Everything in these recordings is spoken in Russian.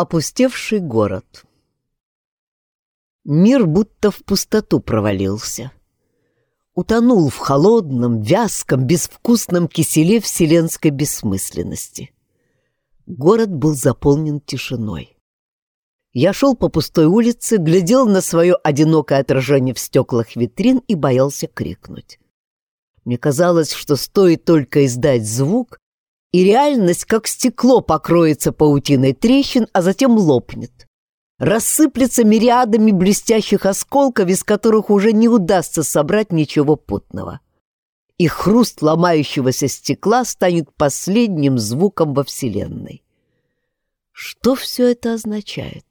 Опустевший город. Мир будто в пустоту провалился. Утонул в холодном, вязком, безвкусном киселе вселенской бессмысленности. Город был заполнен тишиной. Я шел по пустой улице, глядел на свое одинокое отражение в стеклах витрин и боялся крикнуть. Мне казалось, что стоит только издать звук, и реальность, как стекло, покроется паутиной трещин, а затем лопнет. Рассыплется мириадами блестящих осколков, из которых уже не удастся собрать ничего путного. И хруст ломающегося стекла станет последним звуком во Вселенной. Что все это означает?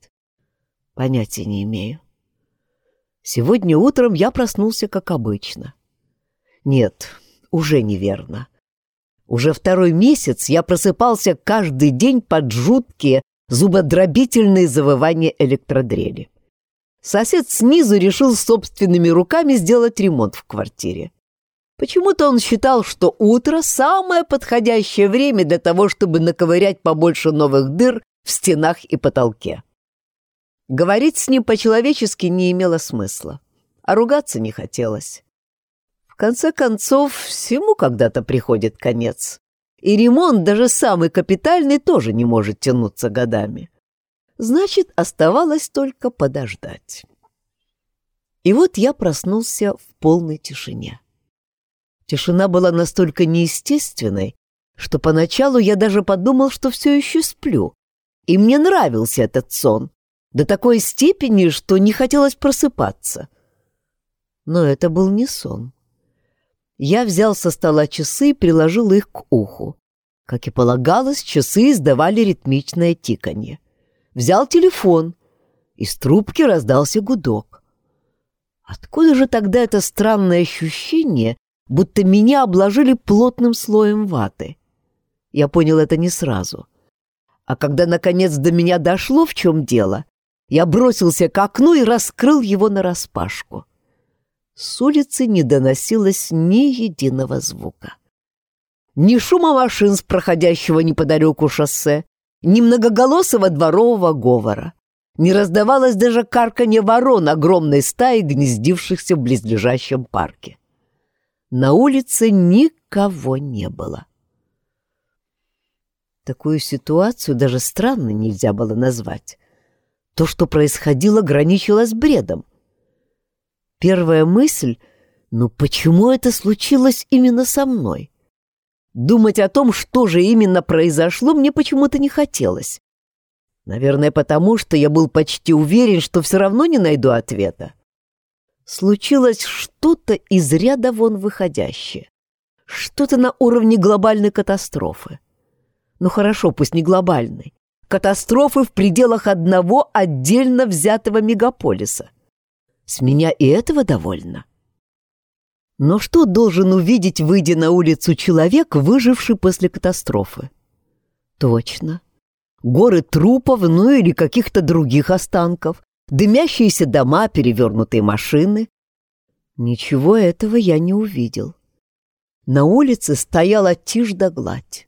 Понятия не имею. Сегодня утром я проснулся, как обычно. Нет, уже неверно. Уже второй месяц я просыпался каждый день под жуткие, зубодробительные завывания электродрели. Сосед снизу решил собственными руками сделать ремонт в квартире. Почему-то он считал, что утро – самое подходящее время для того, чтобы наковырять побольше новых дыр в стенах и потолке. Говорить с ним по-человечески не имело смысла, а ругаться не хотелось конце концов, всему когда-то приходит конец. И ремонт, даже самый капитальный, тоже не может тянуться годами. Значит, оставалось только подождать. И вот я проснулся в полной тишине. Тишина была настолько неестественной, что поначалу я даже подумал, что все еще сплю. И мне нравился этот сон, до такой степени, что не хотелось просыпаться. Но это был не сон. Я взял со стола часы и приложил их к уху. Как и полагалось, часы издавали ритмичное тиканье. Взял телефон. Из трубки раздался гудок. Откуда же тогда это странное ощущение, будто меня обложили плотным слоем ваты? Я понял это не сразу. А когда, наконец, до меня дошло, в чем дело, я бросился к окну и раскрыл его нараспашку. С улицы не доносилось ни единого звука. Ни шума машин с проходящего неподалеку шоссе, ни многоголосого дворового говора. Не раздавалось даже карканье ворон огромной стаи, гнездившихся в близлежащем парке. На улице никого не было. Такую ситуацию даже странно нельзя было назвать. То, что происходило, граничило с бредом — Первая мысль — ну почему это случилось именно со мной? Думать о том, что же именно произошло, мне почему-то не хотелось. Наверное, потому что я был почти уверен, что все равно не найду ответа. Случилось что-то из ряда вон выходящее. Что-то на уровне глобальной катастрофы. Ну хорошо, пусть не глобальной. Катастрофы в пределах одного отдельно взятого мегаполиса. С меня и этого довольно. Но что должен увидеть, выйдя на улицу, человек, выживший после катастрофы? Точно. Горы трупов, ну или каких-то других останков, дымящиеся дома, перевернутые машины. Ничего этого я не увидел. На улице стояла тишь да гладь.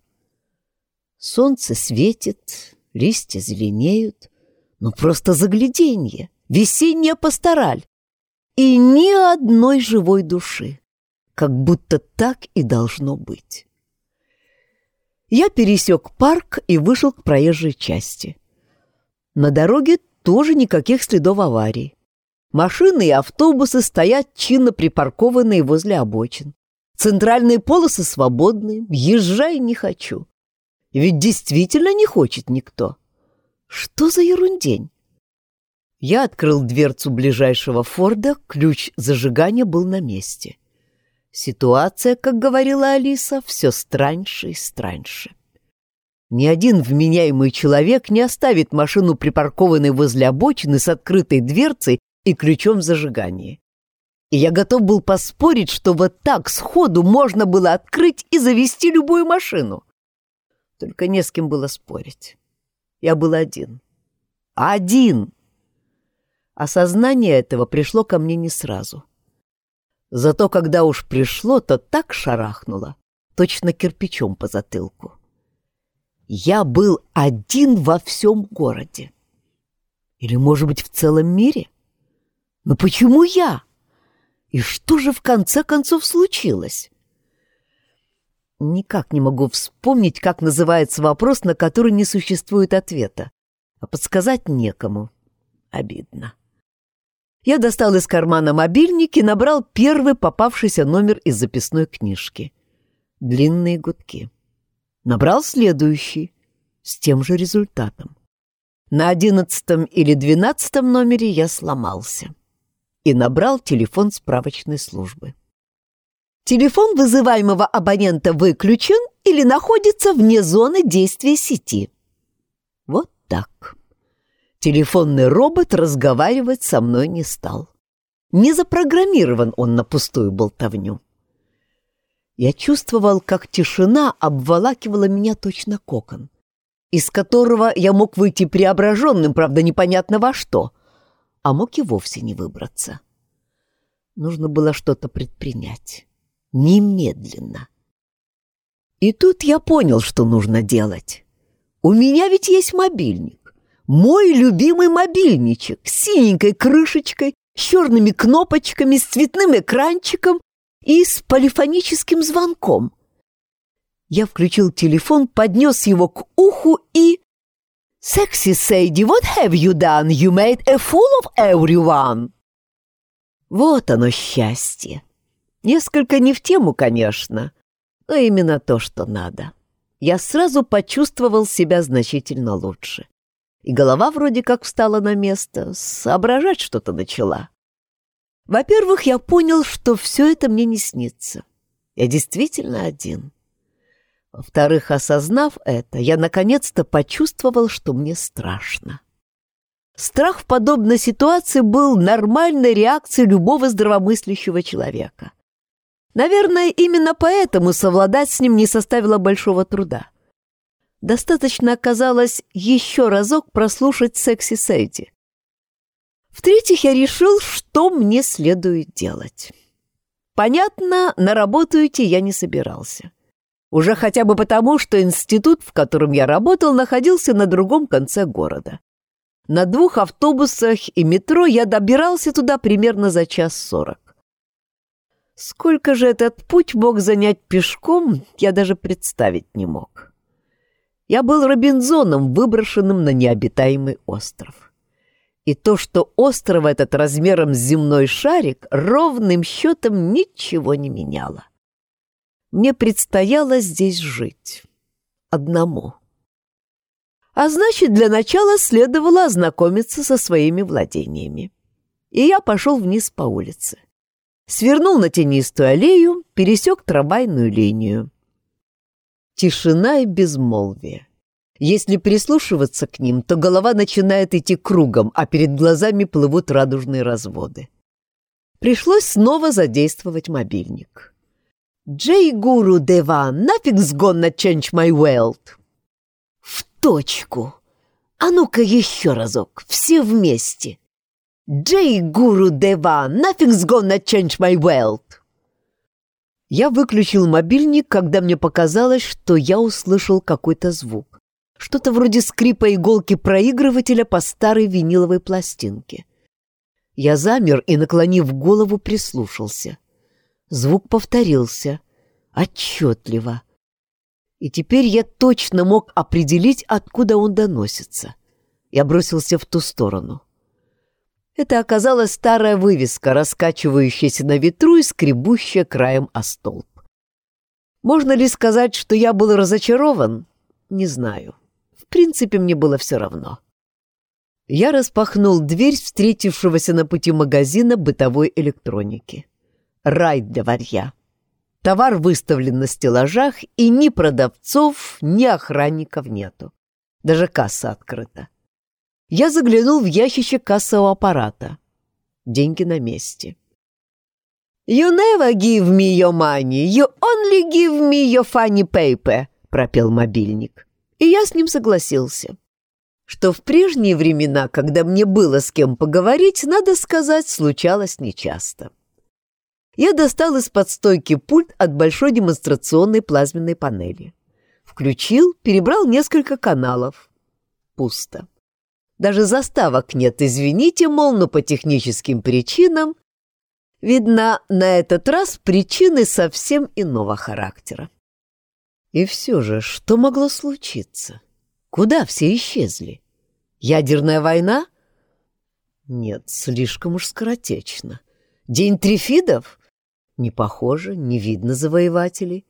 Солнце светит, листья зеленеют. Ну, просто загляденье, весенняя пастораль и ни одной живой души, как будто так и должно быть. Я пересек парк и вышел к проезжей части. На дороге тоже никаких следов аварий. Машины и автобусы стоят чинно припаркованные возле обочин. Центральные полосы свободны, езжай не хочу. Ведь действительно не хочет никто. Что за ерундень? Я открыл дверцу ближайшего Форда, ключ зажигания был на месте. Ситуация, как говорила Алиса, все страньше и страньше. Ни один вменяемый человек не оставит машину припаркованной возле обочины с открытой дверцей и ключом в зажигании. И я готов был поспорить, что вот так сходу можно было открыть и завести любую машину. Только не с кем было спорить. Я был один. Один! Осознание этого пришло ко мне не сразу. Зато когда уж пришло, то так шарахнуло, точно кирпичом по затылку. Я был один во всем городе. Или, может быть, в целом мире? Но почему я? И что же в конце концов случилось? Никак не могу вспомнить, как называется вопрос, на который не существует ответа. А подсказать некому. Обидно. Я достал из кармана мобильник и набрал первый попавшийся номер из записной книжки. Длинные гудки. Набрал следующий, с тем же результатом. На одиннадцатом или двенадцатом номере я сломался и набрал телефон справочной службы. Телефон вызываемого абонента выключен или находится вне зоны действия сети. Вот так. Телефонный робот разговаривать со мной не стал. Не запрограммирован он на пустую болтовню. Я чувствовал, как тишина обволакивала меня точно кокон, из которого я мог выйти преображенным, правда, непонятно во что, а мог и вовсе не выбраться. Нужно было что-то предпринять. Немедленно. И тут я понял, что нужно делать. У меня ведь есть мобильник. Мой любимый мобильничек с синенькой крышечкой, с черными кнопочками, с цветным экранчиком и с полифоническим звонком. Я включил телефон, поднес его к уху и... «Sexy Sadie, what have you done? You made a fool of everyone!» Вот оно счастье. Несколько не в тему, конечно, но именно то, что надо. Я сразу почувствовал себя значительно лучше. И голова вроде как встала на место, соображать что-то начала. Во-первых, я понял, что все это мне не снится. Я действительно один. Во-вторых, осознав это, я наконец-то почувствовал, что мне страшно. Страх в подобной ситуации был нормальной реакцией любого здравомыслящего человека. Наверное, именно поэтому совладать с ним не составило большого труда. Достаточно оказалось еще разок прослушать «Секси Сейди». В-третьих, я решил, что мне следует делать. Понятно, на работу идти я не собирался. Уже хотя бы потому, что институт, в котором я работал, находился на другом конце города. На двух автобусах и метро я добирался туда примерно за час сорок. Сколько же этот путь мог занять пешком, я даже представить не мог. Я был Робинзоном, выброшенным на необитаемый остров. И то, что остров этот размером с земной шарик, ровным счетом ничего не меняло. Мне предстояло здесь жить. Одному. А значит, для начала следовало ознакомиться со своими владениями. И я пошел вниз по улице свернул на тенистую аллею, пересек трамвайную линию. Тишина и безмолвие. Если прислушиваться к ним, то голова начинает идти кругом, а перед глазами плывут радужные разводы. Пришлось снова задействовать мобильник. «Джей Гуру Дева, нафиг's gonna change my world?» «В точку! А ну-ка еще разок, все вместе!» Джей Гуру Дева, nothing's gonna change my world. Я выключил мобильник, когда мне показалось, что я услышал какой-то звук. Что-то вроде скрипа иголки проигрывателя по старой виниловой пластинке. Я замер и, наклонив голову, прислушался. Звук повторился. Отчетливо. И теперь я точно мог определить, откуда он доносится. Я бросился в ту сторону. Это оказалась старая вывеска, раскачивающаяся на ветру и скребущая краем о столб. Можно ли сказать, что я был разочарован? Не знаю. В принципе, мне было все равно. Я распахнул дверь встретившегося на пути магазина бытовой электроники. Рай для варья. Товар выставлен на стеллажах, и ни продавцов, ни охранников нету. Даже касса открыта. Я заглянул в ящичек кассового аппарата. Деньги на месте. «You never give me your money, you only give me your funny paper», — пропел мобильник. И я с ним согласился. Что в прежние времена, когда мне было с кем поговорить, надо сказать, случалось нечасто. Я достал из-под стойки пульт от большой демонстрационной плазменной панели Включил, перебрал несколько каналов. Пусто. Даже заставок нет, извините, мол, но по техническим причинам. Видно, на этот раз причины совсем иного характера. И все же, что могло случиться? Куда все исчезли? Ядерная война? Нет, слишком уж скоротечно. День трифидов? Не похоже, не видно завоевателей.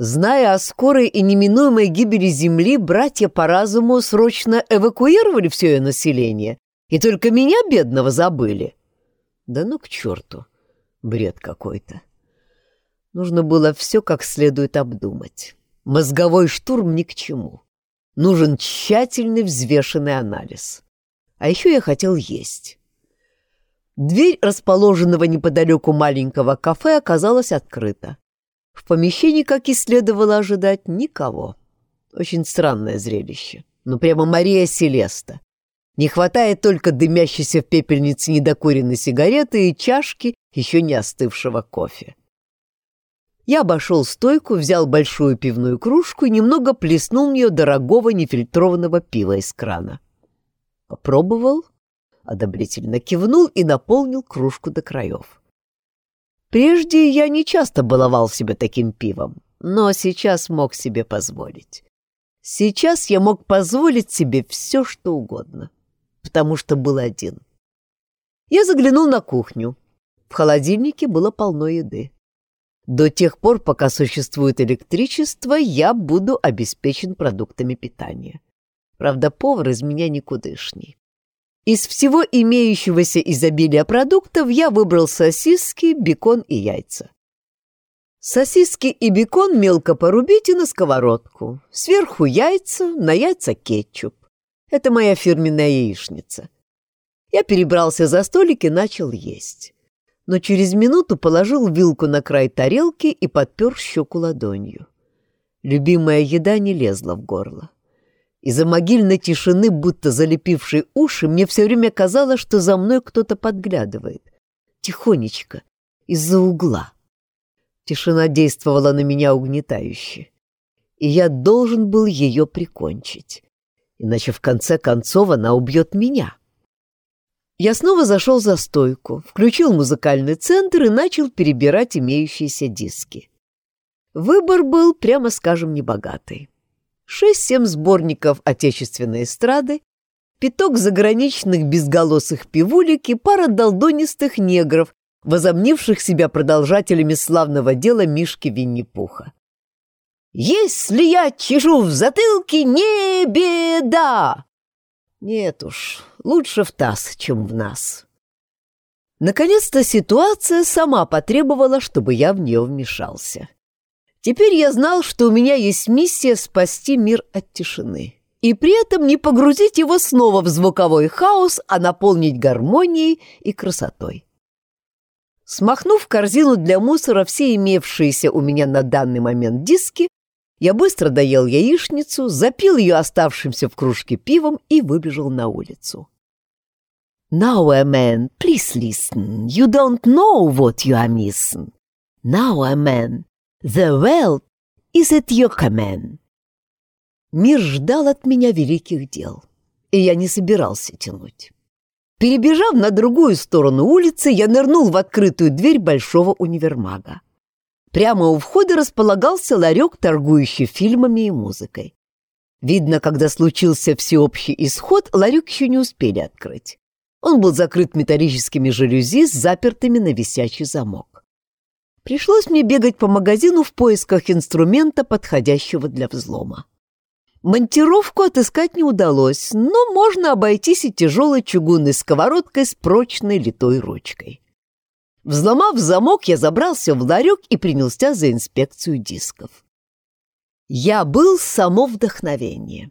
Зная о скорой и неминуемой гибели Земли, братья по разуму срочно эвакуировали все ее население, и только меня, бедного, забыли. Да ну к черту, бред какой-то. Нужно было все как следует обдумать. Мозговой штурм ни к чему. Нужен тщательный взвешенный анализ. А еще я хотел есть. Дверь расположенного неподалеку маленького кафе оказалась открыта. В помещении, как и следовало ожидать, никого. Очень странное зрелище. Ну, прямо Мария Селеста. Не хватает только дымящейся в пепельнице недокуренной сигареты и чашки еще не остывшего кофе. Я обошел стойку, взял большую пивную кружку и немного плеснул в нее дорогого нефильтрованного пива из крана. Попробовал, одобрительно кивнул и наполнил кружку до краев. Прежде я не часто баловал себя таким пивом, но сейчас мог себе позволить. Сейчас я мог позволить себе все, что угодно, потому что был один. Я заглянул на кухню. В холодильнике было полно еды. До тех пор, пока существует электричество, я буду обеспечен продуктами питания. Правда, повар из меня никудышний. Из всего имеющегося изобилия продуктов я выбрал сосиски, бекон и яйца. Сосиски и бекон мелко порубите на сковородку. Сверху яйца, на яйца кетчуп. Это моя фирменная яичница. Я перебрался за столик и начал есть. Но через минуту положил вилку на край тарелки и подпер щеку ладонью. Любимая еда не лезла в горло. Из-за могильной тишины, будто залепившей уши, мне все время казалось, что за мной кто-то подглядывает. Тихонечко, из-за угла. Тишина действовала на меня угнетающе. И я должен был ее прикончить. Иначе в конце концов она убьет меня. Я снова зашел за стойку, включил музыкальный центр и начал перебирать имеющиеся диски. Выбор был, прямо скажем, небогатый шесть-семь сборников отечественной эстрады, пяток заграничных безголосых пивулек и пара долдонистых негров, возомнивших себя продолжателями славного дела Мишки Винни-Пуха. «Если я чешу в затылке, не беда!» Нет уж, лучше в таз, чем в нас. Наконец-то ситуация сама потребовала, чтобы я в нее вмешался. Теперь я знал, что у меня есть миссия спасти мир от тишины. И при этом не погрузить его снова в звуковой хаос, а наполнить гармонией и красотой. Смахнув корзину для мусора все имевшиеся у меня на данный момент диски, я быстро доел яичницу, запил ее оставшимся в кружке пивом и выбежал на улицу. Now, a man, please listen. You don't know what you are missing. Now, a man, The world is at your command. Мир ждал от меня великих дел, и я не собирался тянуть. Перебежав на другую сторону улицы, я нырнул в открытую дверь большого универмага. Прямо у входа располагался ларек, торгующий фильмами и музыкой. Видно, когда случился всеобщий исход, ларек еще не успели открыть. Он был закрыт металлическими жалюзи с запертыми на висячий замок. Пришлось мне бегать по магазину в поисках инструмента, подходящего для взлома. Монтировку отыскать не удалось, но можно обойтись и тяжелой чугунной сковородкой с прочной литой ручкой. Взломав замок, я забрался в ларек и принялся за инспекцию дисков. Я был само вдохновение.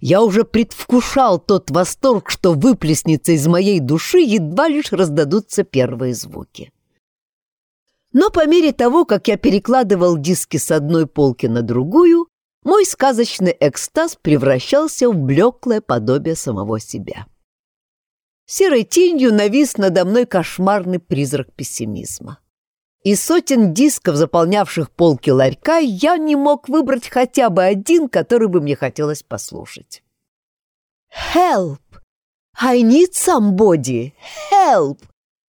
Я уже предвкушал тот восторг, что выплеснется из моей души, едва лишь раздадутся первые звуки. Но по мере того, как я перекладывал диски с одной полки на другую, мой сказочный экстаз превращался в блеклое подобие самого себя. Серой тенью навис надо мной кошмарный призрак пессимизма. Из сотен дисков, заполнявших полки ларька, я не мог выбрать хотя бы один, который бы мне хотелось послушать. «Help! I need somebody! Help!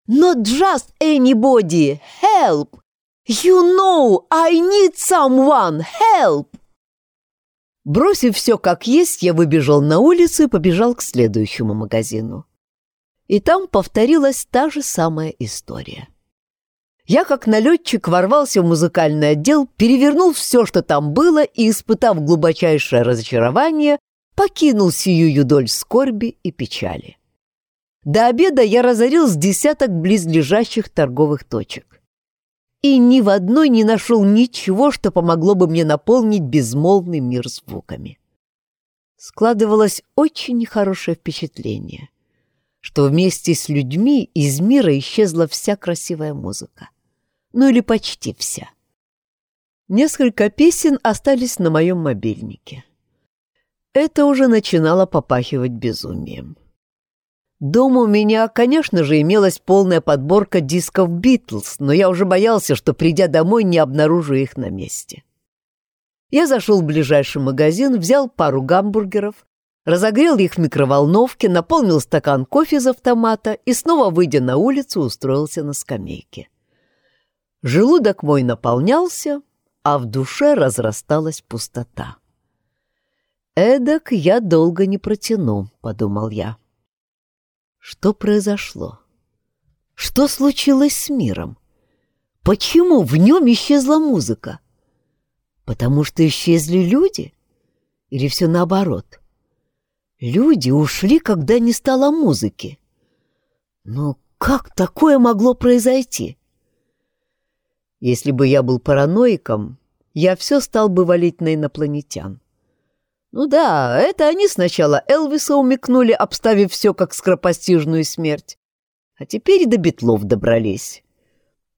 Not just anybody! Help! You know I need someone! Help!» Бросив все как есть, я выбежал на улицу и побежал к следующему магазину. И там повторилась та же самая история. Я, как налетчик, ворвался в музыкальный отдел, перевернул все, что там было, и, испытав глубочайшее разочарование, покинул сию юдоль скорби и печали. До обеда я разорил с десяток близлежащих торговых точек. И ни в одной не нашел ничего, что помогло бы мне наполнить безмолвный мир звуками. Складывалось очень нехорошее впечатление, что вместе с людьми из мира исчезла вся красивая музыка ну или почти вся. Несколько песен остались на моем мобильнике. Это уже начинало попахивать безумием. Дома у меня, конечно же, имелась полная подборка дисков «Битлз», но я уже боялся, что, придя домой, не обнаружу их на месте. Я зашел в ближайший магазин, взял пару гамбургеров, разогрел их в микроволновке, наполнил стакан кофе из автомата и, снова выйдя на улицу, устроился на скамейке. Желудок мой наполнялся, а в душе разрасталась пустота. «Эдак я долго не протяну», — подумал я. Что произошло? Что случилось с миром? Почему в нем исчезла музыка? Потому что исчезли люди? Или все наоборот? Люди ушли, когда не стало музыки. Но как такое могло произойти? Если бы я был параноиком, я все стал бы валить на инопланетян. Ну да, это они сначала Элвиса умекнули, обставив все как скоропостижную смерть. А теперь и до Бетлов добрались.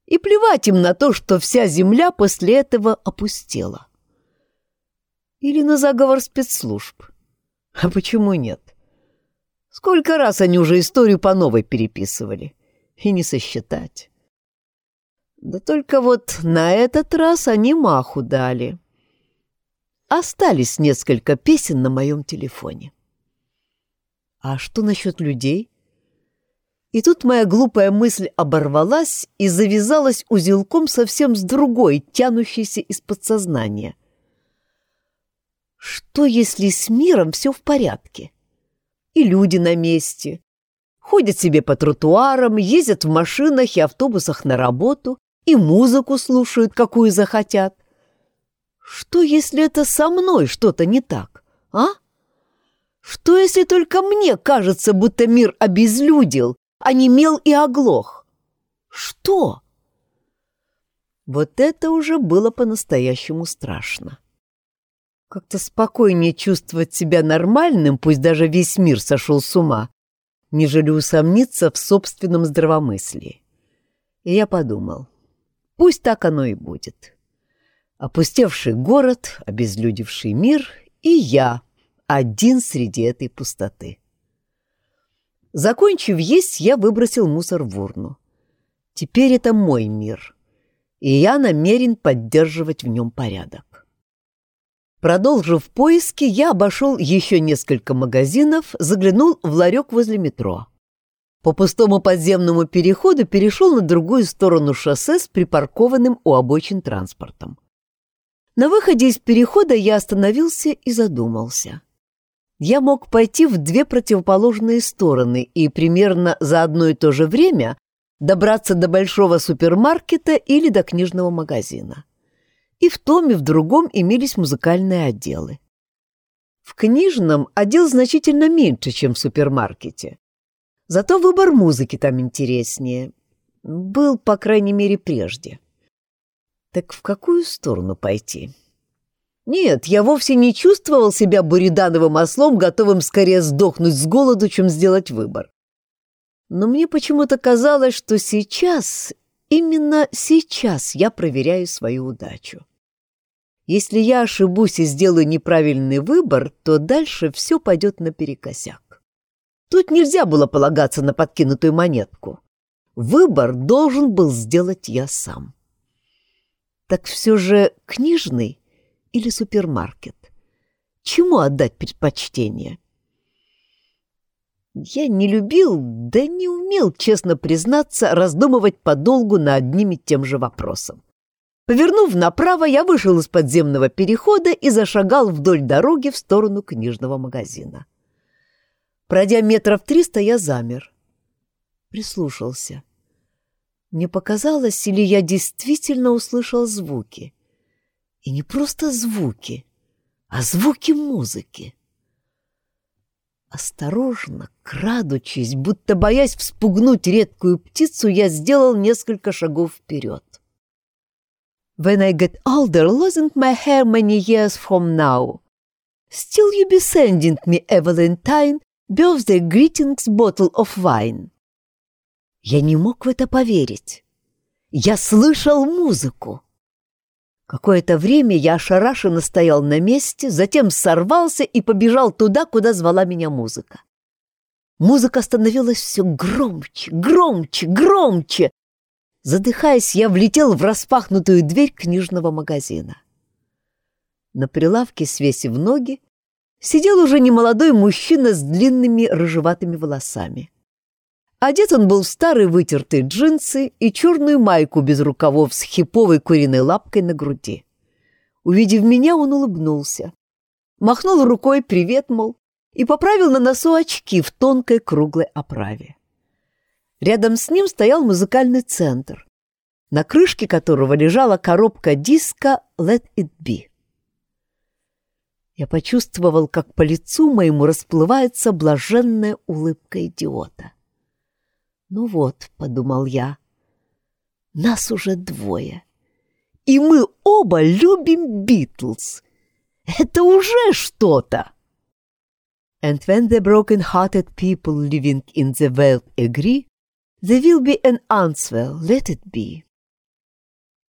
И плевать им на то, что вся Земля после этого опустела. Или на заговор спецслужб. А почему нет? Сколько раз они уже историю по новой переписывали. И не сосчитать. Да только вот на этот раз они маху дали. Остались несколько песен на моем телефоне. А что насчет людей? И тут моя глупая мысль оборвалась и завязалась узелком совсем с другой, тянущейся из подсознания. Что, если с миром все в порядке? И люди на месте, ходят себе по тротуарам, ездят в машинах и автобусах на работу, и музыку слушают, какую захотят. Что, если это со мной что-то не так, а? Что, если только мне кажется, будто мир обезлюдил, онемел и оглох? Что? Вот это уже было по-настоящему страшно. Как-то спокойнее чувствовать себя нормальным, пусть даже весь мир сошел с ума, нежели усомниться в собственном здравомыслии. И я подумал, Пусть так оно и будет. Опустевший город, обезлюдевший мир и я один среди этой пустоты. Закончив есть, я выбросил мусор в урну. Теперь это мой мир, и я намерен поддерживать в нем порядок. Продолжив поиски, я обошел еще несколько магазинов, заглянул в ларек возле метро. По пустому подземному переходу перешел на другую сторону шоссе с припаркованным у обочин транспортом. На выходе из перехода я остановился и задумался. Я мог пойти в две противоположные стороны и примерно за одно и то же время добраться до большого супермаркета или до книжного магазина. И в том, и в другом имелись музыкальные отделы. В книжном отдел значительно меньше, чем в супермаркете. Зато выбор музыки там интереснее. Был, по крайней мере, прежде. Так в какую сторону пойти? Нет, я вовсе не чувствовал себя буридановым ослом, готовым скорее сдохнуть с голоду, чем сделать выбор. Но мне почему-то казалось, что сейчас, именно сейчас я проверяю свою удачу. Если я ошибусь и сделаю неправильный выбор, то дальше все пойдет наперекосяк. Тут нельзя было полагаться на подкинутую монетку. Выбор должен был сделать я сам. Так все же книжный или супермаркет? Чему отдать предпочтение? Я не любил, да не умел, честно признаться, раздумывать подолгу на одним и тем же вопросом. Повернув направо, я вышел из подземного перехода и зашагал вдоль дороги в сторону книжного магазина. Пройдя метров триста, я замер. Прислушался. Мне показалось, или я действительно услышал звуки. И не просто звуки, а звуки музыки. Осторожно, крадучись, будто боясь вспугнуть редкую птицу, я сделал несколько шагов вперед. When I get older, losing my hair many years from now. Still you be sending me a Valentine birthday greetings bottle of wine. Я не мог в это поверить. Я слышал музыку. Какое-то время я ошарашенно стоял на месте, затем сорвался и побежал туда, куда звала меня музыка. Музыка становилась все громче, громче, громче. Задыхаясь, я влетел в распахнутую дверь книжного магазина. На прилавке, свесив ноги, сидел уже немолодой мужчина с длинными рыжеватыми волосами. Одет он был в старые вытертые джинсы и черную майку без рукавов с хиповой куриной лапкой на груди. Увидев меня, он улыбнулся. Махнул рукой «Привет», мол, и поправил на носу очки в тонкой круглой оправе. Рядом с ним стоял музыкальный центр, на крышке которого лежала коробка диска «Let it be». Я почувствовал, как по лицу моему расплывается блаженная улыбка идиота. «Ну вот», — подумал я, — «нас уже двое, и мы оба любим Битлз. Это уже что-то!» And when the broken-hearted people living in the world agree, there will be an answer, let it be.